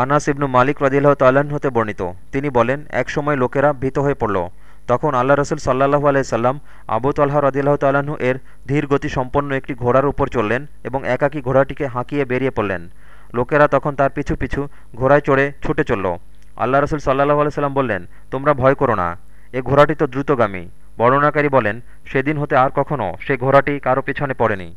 আনাস ইবনু মালিক রদিল্লাহ তাল্লাহ্ন হতে বর্ণিত। তিনি বলেন, এক সময় লোকেরা ভীত হয়ে পড়ল। তখন আল্লাহ রসুল সাল্লাহু আলাইসাল্লাম আবু তাল্লাহ রদিল্লাহ তাল্লাহ্ন এর ধীর গতি সম্পন্ন একটি ঘোড়ার উপর চললেন এবং একাকী ঘোড়াটিকে হাঁকিয়ে বেরিয়ে পড়লেন। লোকেরা তখন তার পিছু পিছু ঘোড়ায় চড়ে ছুটে চলল। আল্লাহ রসুল সাল্লাহ আলাইসাল্লাম বললেন, তোমরা ভয় করো না। এ ঘোড়াটি তো দ্রুতগামী। বর্ণনাকারী বলেন, সেদিন হতে আর কখনও সে ঘোড়াটি কারও পিছনে পড়েনি।